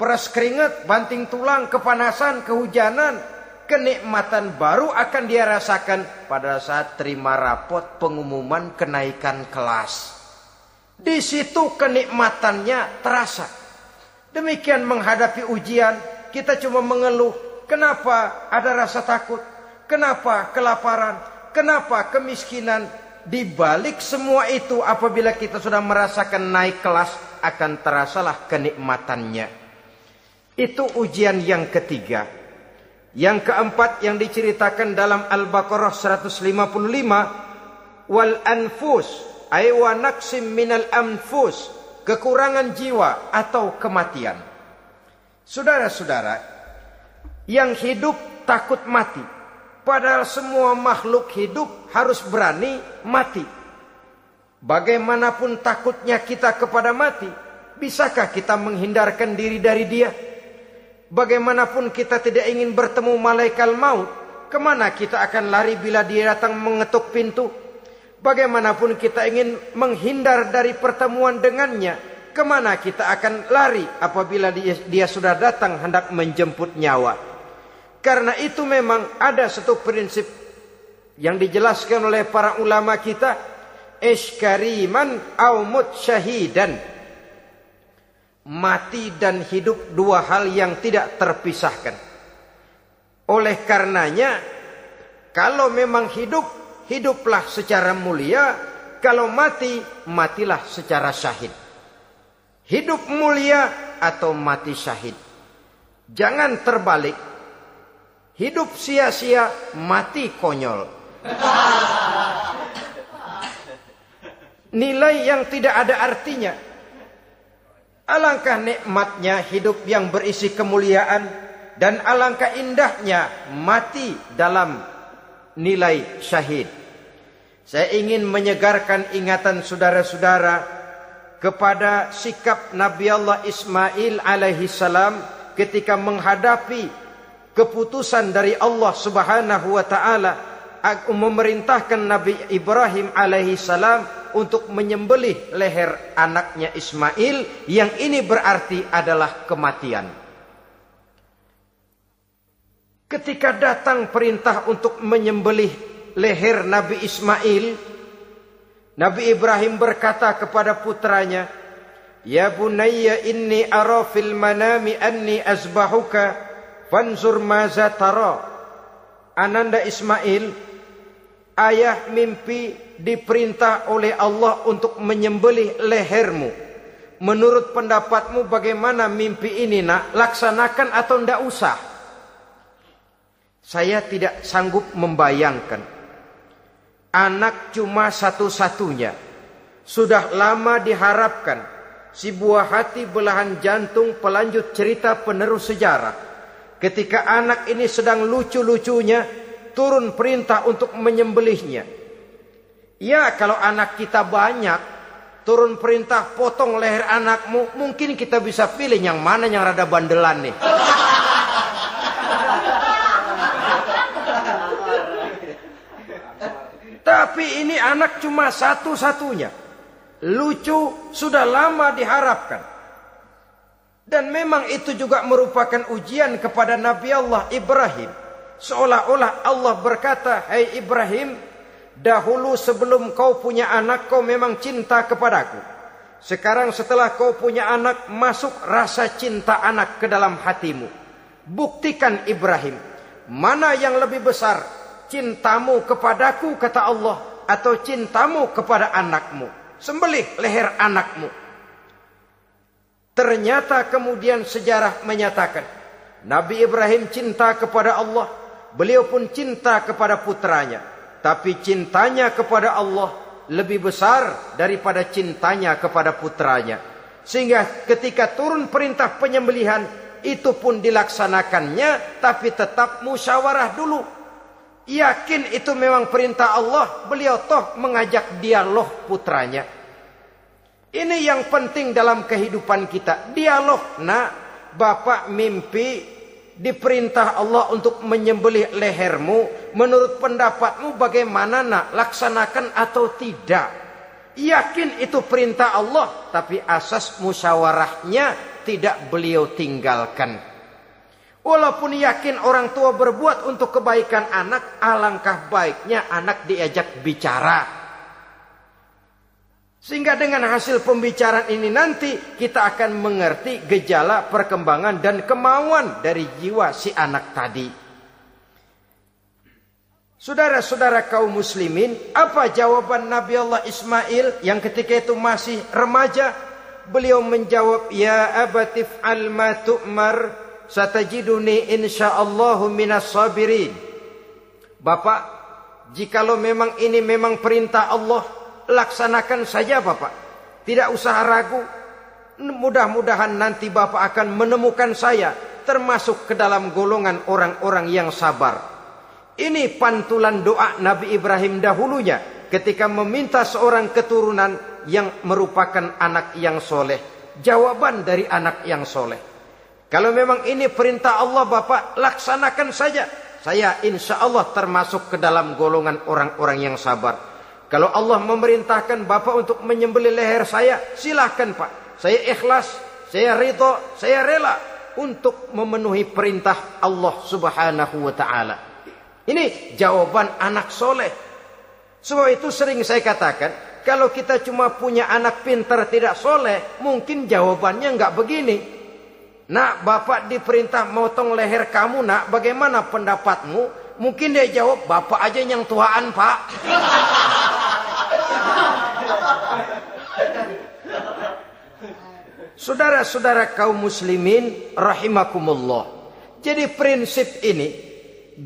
peras keringat, banting tulang, kepanasan, kehujanan, kenikmatan baru akan dia rasakan pada saat terima rapot pengumuman kenaikan kelas. Di situ kenikmatannya terasa. Demikian menghadapi ujian, kita cuma mengeluh. Kenapa ada rasa takut? Kenapa kelaparan? Kenapa kemiskinan? Di balik semua itu apabila kita sudah merasakan naik kelas akan terasalah kenikmatannya. Itu ujian yang ketiga. Yang keempat yang diceritakan dalam Al-Baqarah 155 wal anfus ay wa naqsim minal anfus kekurangan jiwa atau kematian. Saudara-saudara, yang hidup takut mati. Padahal semua makhluk hidup harus berani mati. Bagaimanapun takutnya kita kepada mati, bisakah kita menghindarkan diri dari dia? Bagaimanapun kita tidak ingin bertemu malaikat maut, ke mana kita akan lari bila dia datang mengetuk pintu? Bagaimanapun kita ingin menghindar dari pertemuan dengannya, ke mana kita akan lari apabila dia, dia sudah datang hendak menjemput nyawa? Karena itu memang ada satu prinsip yang dijelaskan oleh para ulama kita, iskariman au syahidan. Mati dan hidup dua hal yang tidak terpisahkan. Oleh karenanya, kalau memang hidup hiduplah secara mulia, kalau mati, matilah secara syahid. Hidup mulia atau mati syahid. Jangan terbalik. Hidup sia-sia, mati konyol. Nilai yang tidak ada artinya. Alangkah nikmatnya hidup yang berisi kemuliaan dan alangkah indahnya mati dalam nilai syahid. Saya ingin menyegarkan ingatan saudara-saudara kepada sikap Nabi Allah Ismail alaihi salam ketika menghadapi keputusan dari Allah Subhanahu wa taala memerintahkan Nabi Ibrahim alaihi salam untuk menyembelih leher anaknya Ismail yang ini berarti adalah kematian. Ketika datang perintah untuk menyembelih leher Nabi Ismail, Nabi Ibrahim berkata kepada putranya, Ya bunayya inni ara fil manami anni azbahuka fanzur maza tara. Ananda Ismail, ayah mimpi diperintah oleh Allah untuk menyembelih lehermu. Menurut pendapatmu bagaimana mimpi ini nak? Laksanakan atau tidak usah? Saya tidak sanggup membayangkan anak cuma satu-satunya. Sudah lama diharapkan si buah hati belahan jantung pelanjut cerita penerus sejarah. Ketika anak ini sedang lucu-lucunya turun perintah untuk menyembelihnya. Ya kalau anak kita banyak turun perintah potong leher anakmu mungkin kita bisa pilih yang mana yang rada bandelan nih. Tapi ini anak cuma satu-satunya. Lucu sudah lama diharapkan. Dan memang itu juga merupakan ujian kepada Nabi Allah Ibrahim. Seolah-olah Allah berkata, Hai hey Ibrahim, dahulu sebelum kau punya anak, kau memang cinta kepadaku. Sekarang setelah kau punya anak, masuk rasa cinta anak ke dalam hatimu. Buktikan Ibrahim, mana yang lebih besar, cintamu kepadaku kata Allah atau cintamu kepada anakmu sembelih leher anakmu ternyata kemudian sejarah menyatakan Nabi Ibrahim cinta kepada Allah beliau pun cinta kepada putranya. Tapi cintanya kepada Allah lebih besar daripada cintanya kepada putranya. Sehingga ketika turun perintah penyembelihan itu pun dilaksanakannya tapi tetap musyawarah dulu. Yakin itu memang perintah Allah, beliau toh mengajak dialog putranya. Ini yang penting dalam kehidupan kita, dialog. Nah, Bapak mimpi diperintah Allah untuk menyembelih lehermu, menurut pendapatmu bagaimana nak laksanakan atau tidak? Yakin itu perintah Allah, tapi asas musyawarahnya tidak beliau tinggalkan. Walaupun yakin orang tua berbuat untuk kebaikan anak, alangkah baiknya anak diajak bicara. Sehingga dengan hasil pembicaraan ini nanti kita akan mengerti gejala perkembangan dan kemauan dari jiwa si anak tadi. Saudara-saudara kaum muslimin, apa jawaban Nabi Allah Ismail yang ketika itu masih remaja? Beliau menjawab, "Ya abatif al ma tu'mar, satajiduni insyaallah minas sabirin." Bapak, jikalau memang ini memang perintah Allah, laksanakan saja Bapak. Tidak usah ragu. Mudah-mudahan nanti Bapak akan menemukan saya termasuk ke dalam golongan orang-orang yang sabar. Ini pantulan doa Nabi Ibrahim dahulunya ketika meminta seorang keturunan yang merupakan anak yang soleh. Jawaban dari anak yang soleh. Kalau memang ini perintah Allah Bapak, laksanakan saja. Saya insya Allah termasuk ke dalam golongan orang-orang yang sabar. Kalau Allah memerintahkan Bapak untuk menyembelih leher saya, silahkan Pak. Saya ikhlas, saya ridho, saya rela untuk memenuhi perintah Allah subhanahu wa ta'ala. Ini jawaban anak soleh. Sebab itu sering saya katakan, kalau kita cuma punya anak pintar tidak soleh, mungkin jawabannya nggak begini. Nak, bapak diperintah motong leher kamu, nak, bagaimana pendapatmu? Mungkin dia jawab, bapak aja yang tuaan, pak. Saudara-saudara kaum muslimin rahimakumullah. Jadi prinsip ini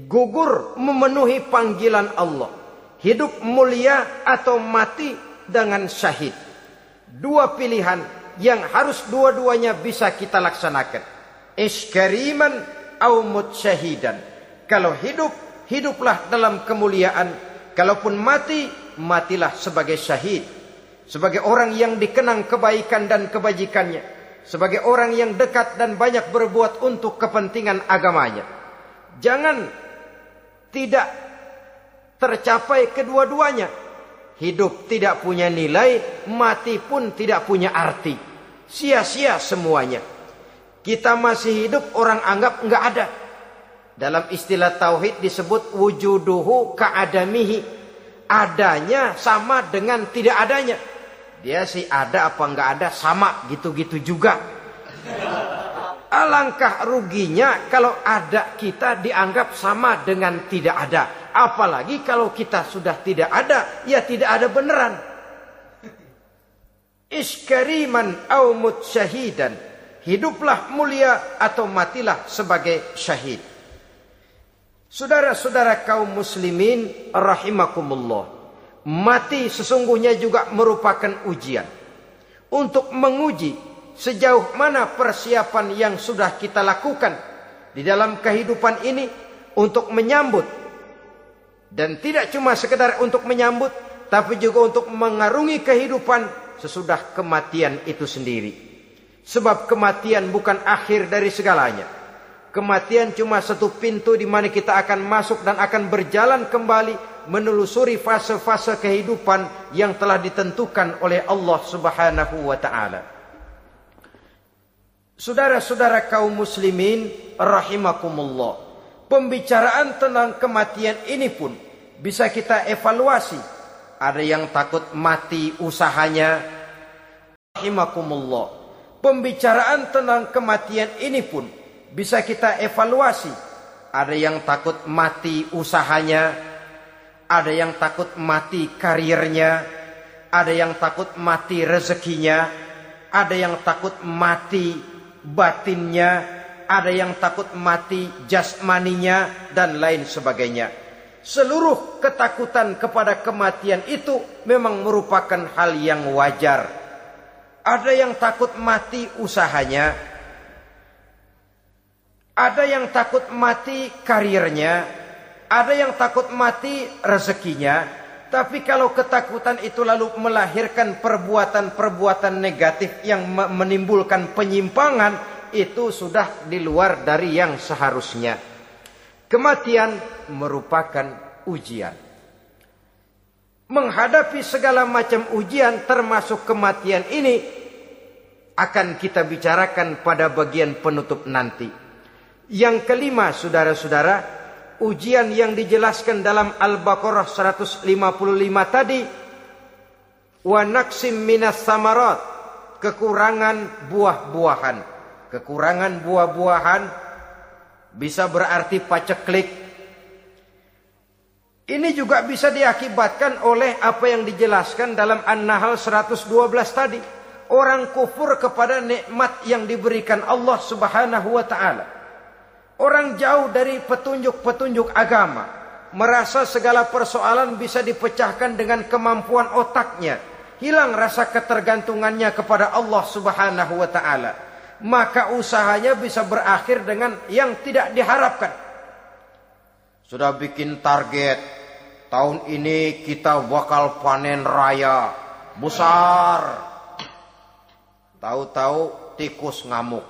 gugur memenuhi panggilan Allah. Hidup mulia atau mati dengan syahid. Dua pilihan yang harus dua-duanya bisa kita laksanakan. Iskariman au syahidan. Kalau hidup, hiduplah dalam kemuliaan. Kalaupun mati, matilah sebagai syahid. Sebagai orang yang dikenang kebaikan dan kebajikannya. Sebagai orang yang dekat dan banyak berbuat untuk kepentingan agamanya. Jangan tidak tercapai kedua-duanya. Hidup tidak punya nilai, mati pun tidak punya arti. Sia-sia semuanya. Kita masih hidup orang anggap enggak ada. Dalam istilah tauhid disebut wujuduhu ka'adamihi. Adanya sama dengan tidak adanya. Dia sih ada apa enggak ada sama gitu-gitu juga. Alangkah ruginya kalau ada kita dianggap sama dengan tidak ada. Apalagi kalau kita sudah tidak ada, ya tidak ada beneran. Iskariman au syahidan. Hiduplah mulia atau matilah sebagai syahid. Saudara-saudara kaum muslimin rahimakumullah. Mati sesungguhnya juga merupakan ujian. Untuk menguji sejauh mana persiapan yang sudah kita lakukan di dalam kehidupan ini untuk menyambut dan tidak cuma sekedar untuk menyambut tapi juga untuk mengarungi kehidupan sesudah kematian itu sendiri sebab kematian bukan akhir dari segalanya kematian cuma satu pintu di mana kita akan masuk dan akan berjalan kembali menelusuri fase-fase kehidupan yang telah ditentukan oleh Allah Subhanahu wa taala Saudara-saudara kaum muslimin rahimakumullah. Pembicaraan tentang kematian ini pun bisa kita evaluasi. Ada yang takut mati usahanya. Rahimakumullah. Pembicaraan tentang kematian ini pun bisa kita evaluasi. Ada yang takut mati usahanya. Ada yang takut mati karirnya. Ada yang takut mati rezekinya. Ada yang takut mati batinnya, ada yang takut mati jasmaninya dan lain sebagainya. Seluruh ketakutan kepada kematian itu memang merupakan hal yang wajar. Ada yang takut mati usahanya, ada yang takut mati karirnya, ada yang takut mati rezekinya, tapi kalau ketakutan itu lalu melahirkan perbuatan-perbuatan negatif yang menimbulkan penyimpangan, itu sudah di luar dari yang seharusnya. Kematian merupakan ujian. menghadapi segala macam ujian termasuk kematian ini akan kita bicarakan pada bagian penutup nanti. Yang kelima saudara-saudara, ujian yang dijelaskan dalam Al-Baqarah 155 tadi wa naqsim minas samarat, kekurangan buah-buahan. Kekurangan buah-buahan bisa berarti paceklik, ini juga bisa diakibatkan oleh apa yang dijelaskan dalam An-Nahl 112 tadi. Orang kufur kepada nikmat yang diberikan Allah Subhanahu wa taala. Orang jauh dari petunjuk-petunjuk agama, merasa segala persoalan bisa dipecahkan dengan kemampuan otaknya. Hilang rasa ketergantungannya kepada Allah Subhanahu wa taala. Maka usahanya bisa berakhir dengan yang tidak diharapkan. Sudah bikin target. Tahun ini kita bakal panen raya. Besar. Tahu-tahu tikus ngamuk.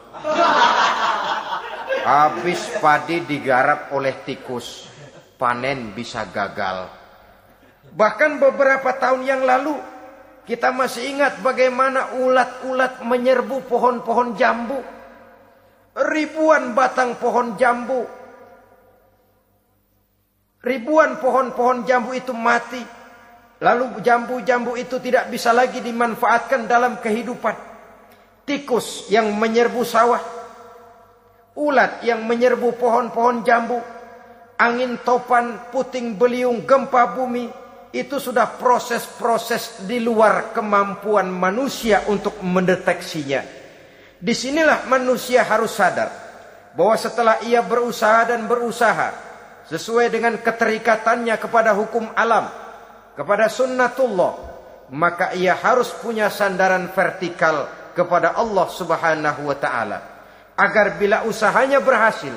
Habis padi digarap oleh tikus. Panen bisa gagal. Bahkan beberapa tahun yang lalu kita masih ingat bagaimana ulat-ulat menyerbu pohon-pohon jambu. Ribuan batang pohon jambu Ribuan pohon-pohon jambu itu mati. Lalu jambu-jambu itu tidak bisa lagi dimanfaatkan dalam kehidupan. Tikus yang menyerbu sawah. Ulat yang menyerbu pohon-pohon jambu. Angin topan, puting beliung, gempa bumi. Itu sudah proses-proses di luar kemampuan manusia untuk mendeteksinya. Di sinilah manusia harus sadar. Bahwa setelah ia berusaha dan berusaha sesuai dengan keterikatannya kepada hukum alam, kepada sunnatullah, maka ia harus punya sandaran vertikal kepada Allah Subhanahu wa taala. Agar bila usahanya berhasil,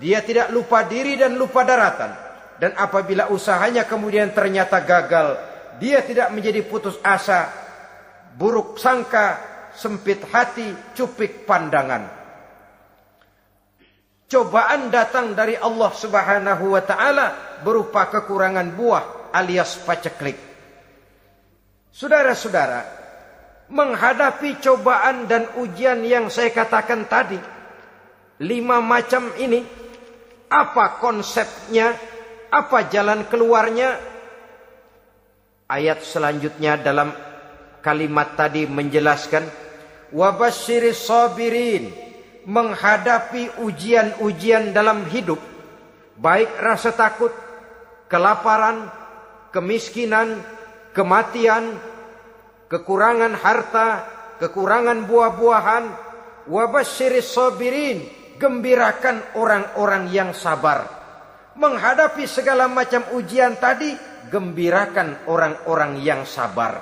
dia tidak lupa diri dan lupa daratan. Dan apabila usahanya kemudian ternyata gagal, dia tidak menjadi putus asa, buruk sangka, sempit hati, cupik pandangan cobaan datang dari Allah Subhanahu wa taala berupa kekurangan buah alias paceklik. Saudara-saudara, menghadapi cobaan dan ujian yang saya katakan tadi, lima macam ini, apa konsepnya, apa jalan keluarnya? Ayat selanjutnya dalam kalimat tadi menjelaskan, wabashiris sabirin menghadapi ujian-ujian dalam hidup, baik rasa takut, kelaparan, kemiskinan, kematian, kekurangan harta, kekurangan buah-buahan, wabasyiris sabirin, gembirakan orang-orang yang sabar. Menghadapi segala macam ujian tadi, gembirakan orang-orang yang sabar.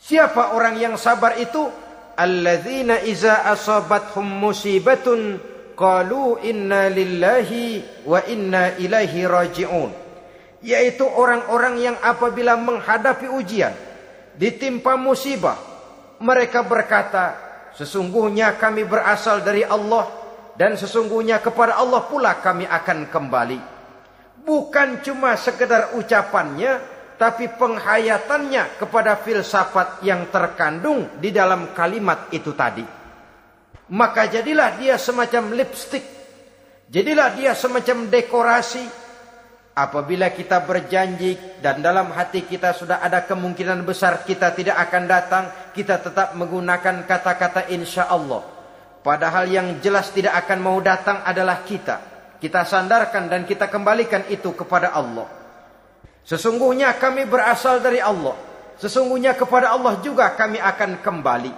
Siapa orang yang sabar itu? alladzina iza asabathum musibatun qalu inna lillahi wa inna ilaihi raji'un yaitu orang-orang yang apabila menghadapi ujian ditimpa musibah mereka berkata sesungguhnya kami berasal dari Allah dan sesungguhnya kepada Allah pula kami akan kembali bukan cuma sekedar ucapannya tapi penghayatannya kepada filsafat yang terkandung di dalam kalimat itu tadi. Maka jadilah dia semacam lipstick. Jadilah dia semacam dekorasi. Apabila kita berjanji dan dalam hati kita sudah ada kemungkinan besar kita tidak akan datang, kita tetap menggunakan kata-kata insya Allah. Padahal yang jelas tidak akan mau datang adalah kita. Kita sandarkan dan kita kembalikan itu kepada Allah. Sesungguhnya kami berasal dari Allah. Sesungguhnya kepada Allah juga kami akan kembali.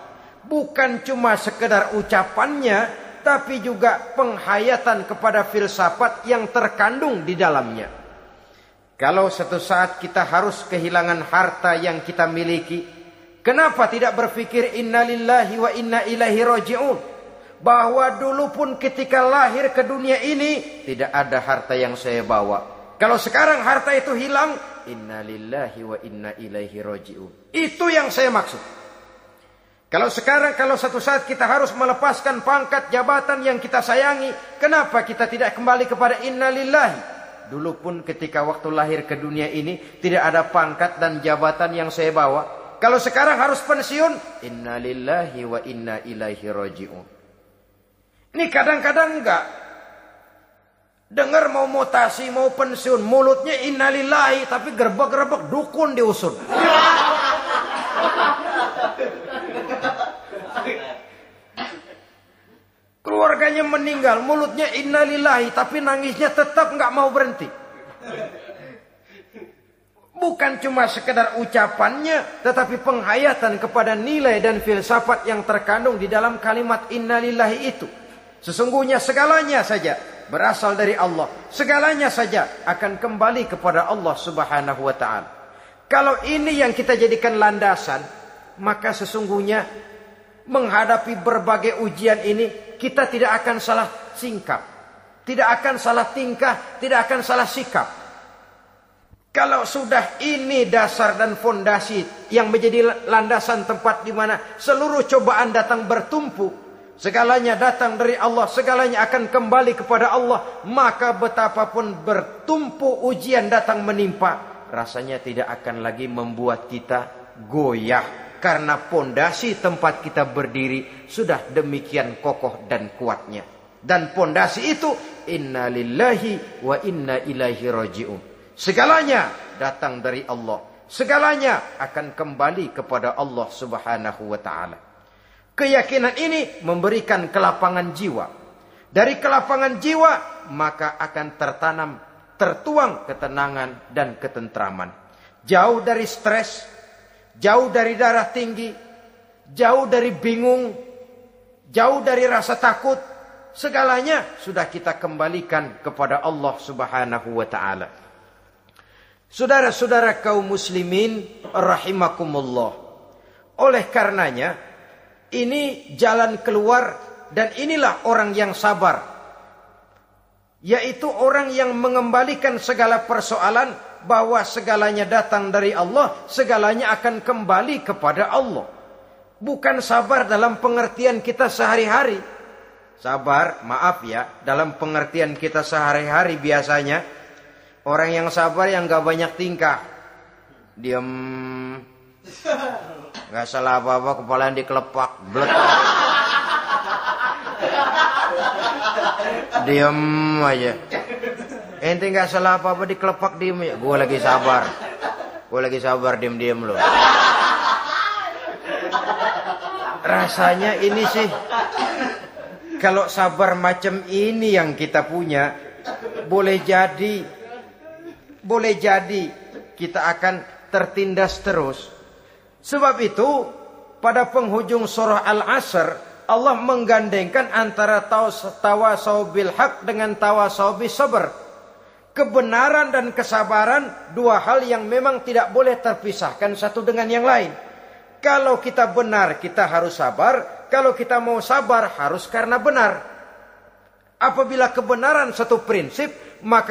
Bukan cuma sekedar ucapannya, tapi juga penghayatan kepada filsafat yang terkandung di dalamnya. Kalau satu saat kita harus kehilangan harta yang kita miliki, kenapa tidak berpikir innalillahi wa inna ilaihi raji'un? Bahwa dulu pun ketika lahir ke dunia ini tidak ada harta yang saya bawa. Kalau sekarang harta itu hilang, inna lillahi wa inna ilaihi raji'un. Itu yang saya maksud. Kalau sekarang kalau satu saat kita harus melepaskan pangkat jabatan yang kita sayangi, kenapa kita tidak kembali kepada inna lillahi? Dulu pun ketika waktu lahir ke dunia ini tidak ada pangkat dan jabatan yang saya bawa. Kalau sekarang harus pensiun, innalillahi wa inna ilaihi rajiun. Ini kadang-kadang enggak. Dengar mau mutasi, mau pensiun, mulutnya innalillahi tapi gerbek-gerbek dukun diusun. Keluarganya meninggal, mulutnya innalillahi, tapi nangisnya tetap nggak mau berhenti. Bukan cuma sekedar ucapannya, tetapi penghayatan kepada nilai dan filsafat yang terkandung di dalam kalimat innalillahi itu. Sesungguhnya segalanya saja berasal dari Allah. Segalanya saja akan kembali kepada Allah Subhanahu wa taala. Kalau ini yang kita jadikan landasan, maka sesungguhnya menghadapi berbagai ujian ini kita tidak akan salah singkap. Tidak akan salah tingkah, tidak akan salah sikap. Kalau sudah ini dasar dan fondasi yang menjadi landasan tempat di mana seluruh cobaan datang bertumpu, segalanya datang dari Allah, segalanya akan kembali kepada Allah, maka betapapun bertumpu ujian datang menimpa, rasanya tidak akan lagi membuat kita goyah karena pondasi tempat kita berdiri sudah demikian kokoh dan kuatnya. Dan pondasi itu innalillahi wa inna ilaihi rajiun. Segalanya datang dari Allah. Segalanya akan kembali kepada Allah Subhanahu wa taala. Keyakinan ini memberikan kelapangan jiwa. Dari kelapangan jiwa maka akan tertanam, tertuang ketenangan dan ketentraman. Jauh dari stres, jauh dari darah tinggi, jauh dari bingung, jauh dari rasa takut, segalanya sudah kita kembalikan kepada Allah Subhanahu wa taala. Saudara-saudara kaum muslimin rahimakumullah. Oleh karenanya ini jalan keluar dan inilah orang yang sabar. Yaitu orang yang mengembalikan segala persoalan bahwa segalanya datang dari Allah, segalanya akan kembali kepada Allah. Bukan sabar dalam pengertian kita sehari-hari. Sabar, maaf ya, dalam pengertian kita sehari-hari biasanya orang yang sabar yang gak banyak tingkah. Diam, gak salah apa-apa, kepala dikelepak, blek. Diam aja. Ente nggak salah apa-apa dikelepak diem ya. Gue lagi sabar. Gue lagi sabar diem-diem loh. Rasanya ini sih. Kalau sabar macam ini yang kita punya. Boleh jadi. Boleh jadi. Kita akan tertindas terus. Sebab itu. Pada penghujung surah Al-Asr. Allah menggandengkan antara tawasau bil haq dengan tawasau bis sabr kebenaran dan kesabaran dua hal yang memang tidak boleh terpisahkan satu dengan yang lain. Kalau kita benar, kita harus sabar. Kalau kita mau sabar, harus karena benar. Apabila kebenaran satu prinsip, maka